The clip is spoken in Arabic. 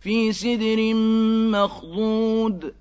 فِي سِدْرٍ مَّخْضُودٍ